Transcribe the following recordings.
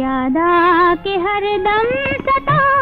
याद हर हरदम सता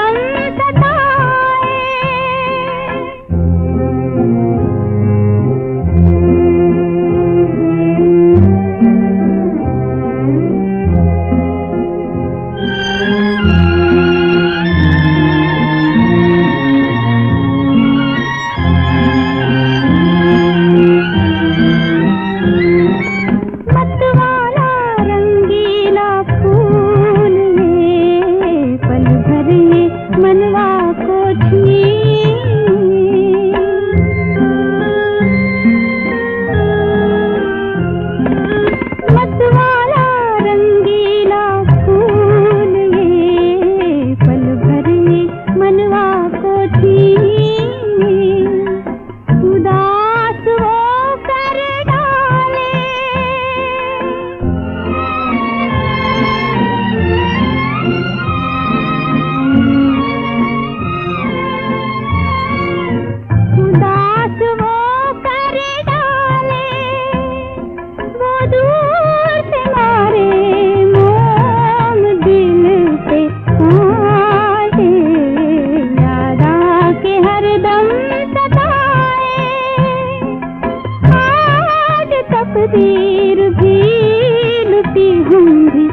तकदीर भी लुटी होंगी